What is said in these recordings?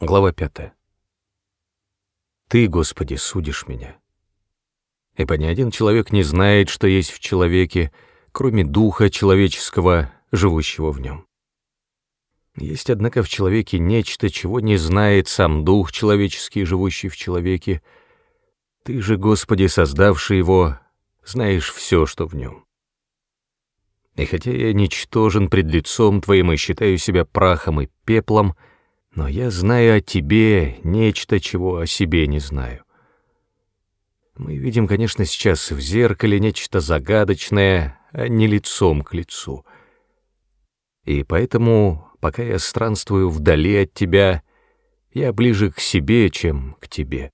Глава 5. Ты, Господи, судишь меня. Ибо ни один человек не знает, что есть в человеке, кроме духа человеческого, живущего в нем. Есть, однако, в человеке нечто, чего не знает сам дух человеческий, живущий в человеке. Ты же, Господи, создавший его, знаешь все, что в нем. И хотя я ничтожен пред лицом Твоим и считаю себя прахом и пеплом — но я знаю о тебе нечто, чего о себе не знаю. Мы видим, конечно, сейчас в зеркале нечто загадочное, а не лицом к лицу. И поэтому, пока я странствую вдали от тебя, я ближе к себе, чем к тебе.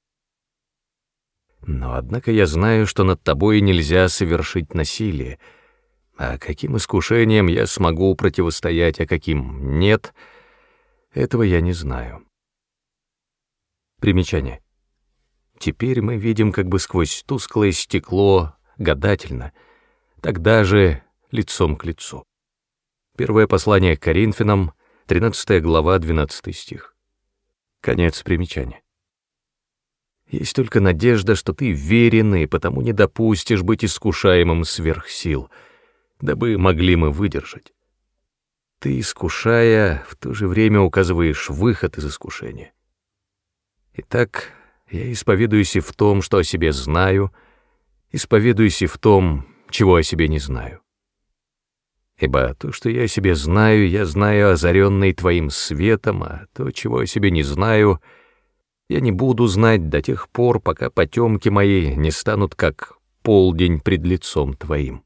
Но однако я знаю, что над тобой нельзя совершить насилие, а каким искушением я смогу противостоять, а каким нет — этого я не знаю. Примечание. Теперь мы видим как бы сквозь тусклое стекло гадательно, тогда же лицом к лицу. Первое послание к Коринфянам, 13 глава, 12 стих. Конец примечания. Есть только надежда, что ты верен и потому не допустишь быть искушаемым сверх сил, дабы могли мы выдержать. Ты, искушая, в то же время указываешь выход из искушения. Итак, я исповедуюсь и в том, что о себе знаю, исповедуюсь и в том, чего о себе не знаю. Ибо то, что я о себе знаю, я знаю озаренный твоим светом, а то, чего о себе не знаю, я не буду знать до тех пор, пока потемки мои не станут как полдень пред лицом твоим.